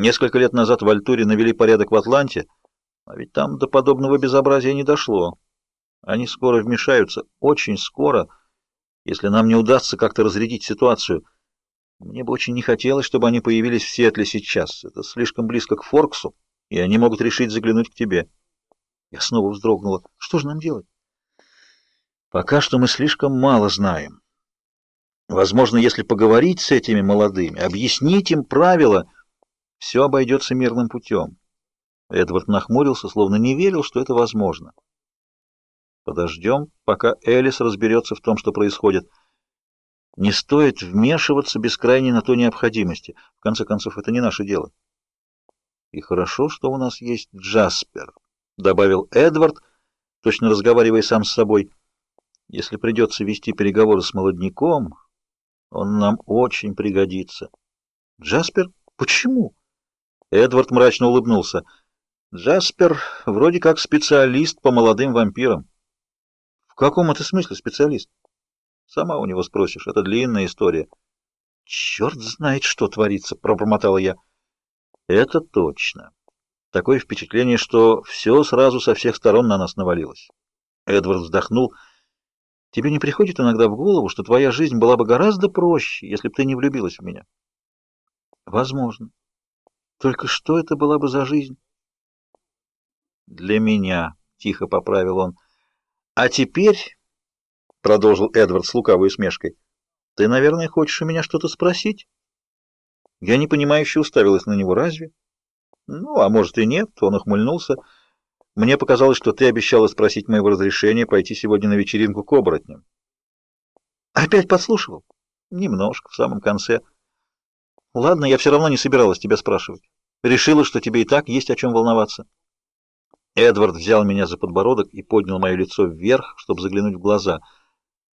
Несколько лет назад в Альтуре навели порядок в Атланте, а ведь там до подобного безобразия не дошло. Они скоро вмешаются, очень скоро, если нам не удастся как-то разрядить ситуацию. Мне бы очень не хотелось, чтобы они появились в Сиэтле сейчас. Это слишком близко к Форксу, и они могут решить заглянуть к тебе. Я снова вздрогнула. Что же нам делать? Пока что мы слишком мало знаем. Возможно, если поговорить с этими молодыми, объяснить им правила, все обойдется мирным путем. Эдвард нахмурился, словно не верил, что это возможно. Подождем, пока Элис разберется в том, что происходит. Не стоит вмешиваться без крайней на то необходимости. В конце концов, это не наше дело. И хорошо, что у нас есть Джаспер, добавил Эдвард, точно разговаривая сам с собой. Если придется вести переговоры с молодняком, он нам очень пригодится. Джаспер? Почему? Эдвард мрачно улыбнулся. Джаспер вроде как специалист по молодым вампирам. В каком это смысле специалист? Сама у него спросишь, это длинная история. Черт знает, что творится, пробормотала я. Это точно. Такое впечатление, что все сразу со всех сторон на нас навалилось. Эдвард вздохнул. Тебе не приходит иногда в голову, что твоя жизнь была бы гораздо проще, если бы ты не влюбилась в меня? Возможно. Только что это была бы за жизнь? Для меня, тихо поправил он. А теперь, продолжил Эдвард с лукавой усмешкой, ты, наверное, хочешь у меня что-то спросить? Я непонимающе уставилась на него. Разве? Ну, а может и нет, он ухмыльнулся. Мне показалось, что ты обещала спросить моего разрешения пойти сегодня на вечеринку к оборотням. Опять подслушивал? Немножко, в самом конце. Ладно, я все равно не собиралась тебя спрашивать. Решила, что тебе и так есть о чем волноваться. Эдвард взял меня за подбородок и поднял мое лицо вверх, чтобы заглянуть в глаза.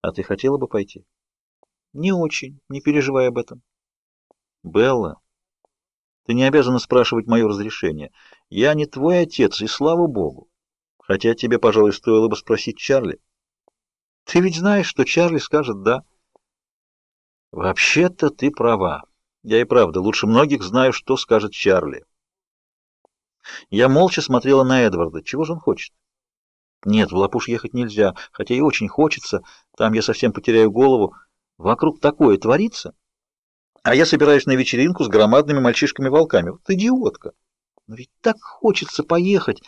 А ты хотела бы пойти? Не очень, не переживай об этом. Белла, ты не обязана спрашивать мое разрешение. Я не твой отец, и слава богу. Хотя тебе, пожалуй, стоило бы спросить Чарли. Ты ведь знаешь, что Чарли скажет «да». Вообще-то ты права. Я и правда лучше многих знаю, что скажет Чарли. Я молча смотрела на Эдварда. Чего же он хочет? Нет, в Лапуш ехать нельзя, хотя и очень хочется. Там я совсем потеряю голову. Вокруг такое творится. А я собираюсь на вечеринку с громадными мальчишками-волками. Вот идиотка. Но ведь так хочется поехать,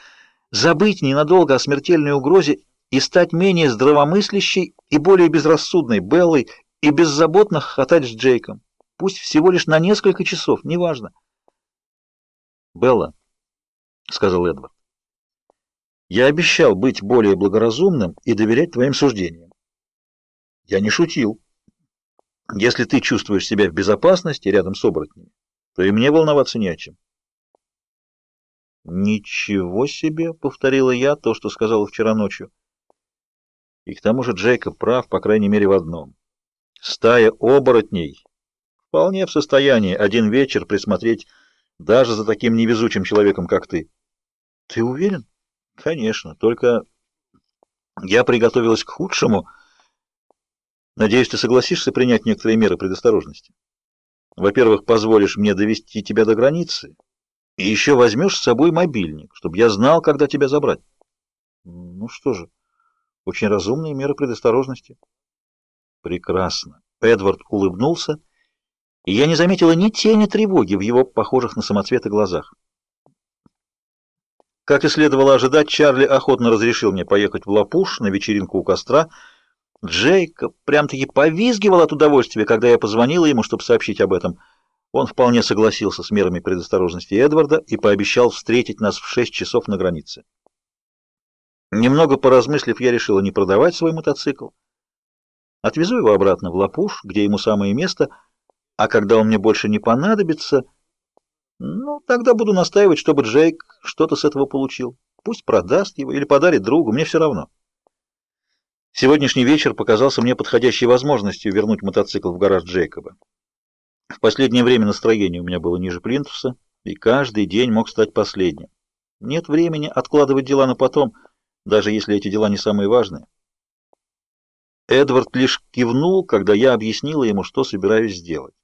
забыть ненадолго о смертельной угрозе и стать менее здравомыслящей и более безрассудной Беллой и беззаботно хохотать с Джейком. Пусть всего лишь на несколько часов, неважно. «Белла», — сказал Эдвард, — «я обещал быть более благоразумным и доверять твоим суждениям. Я не шутил». Если ты чувствуешь себя в безопасности рядом с оборотнями, то и мне волноваться не о чем. Ничего себе, повторила я то, что сказала вчера ночью. И к тому же Джейкоб прав, по крайней мере, в одном. Стая оборотней вполне в состоянии один вечер присмотреть даже за таким невезучим человеком, как ты. Ты уверен? Конечно, только я приготовилась к худшему — Надеюсь, ты согласишься принять некоторые меры предосторожности. Во-первых, позволишь мне довести тебя до границы, и еще возьмешь с собой мобильник, чтобы я знал, когда тебя забрать. Ну что же, очень разумные меры предосторожности. Прекрасно. Эдвард улыбнулся, и я не заметила ни тени тревоги в его похожих на самоцветы глазах. Как и следовало ожидать, Чарли охотно разрешил мне поехать в Лапуш на вечеринку у костра, Джейкоб прям-таки повизгивал от удовольствия, когда я позвонила ему, чтобы сообщить об этом. Он вполне согласился с мерами предосторожности Эдварда и пообещал встретить нас в шесть часов на границе. Немного поразмыслив, я решила не продавать свой мотоцикл. Отвезу его обратно в Лапуш, где ему самое место, а когда он мне больше не понадобится, ну, тогда буду настаивать, чтобы Джейк что-то с этого получил. Пусть продаст его или подарит другу, мне все равно. Сегодняшний вечер показался мне подходящей возможностью вернуть мотоцикл в гараж Джейкоба. В последнее время настроение у меня было ниже плинтуса, и каждый день мог стать последним. Нет времени откладывать дела на потом, даже если эти дела не самые важные. Эдвард лишь кивнул, когда я объяснила ему, что собираюсь сделать.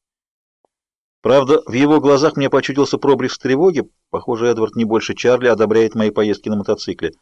Правда, в его глазах мне почудился проблеск тревоги. Похоже, Эдвард не больше Чарли одобряет мои поездки на мотоцикле.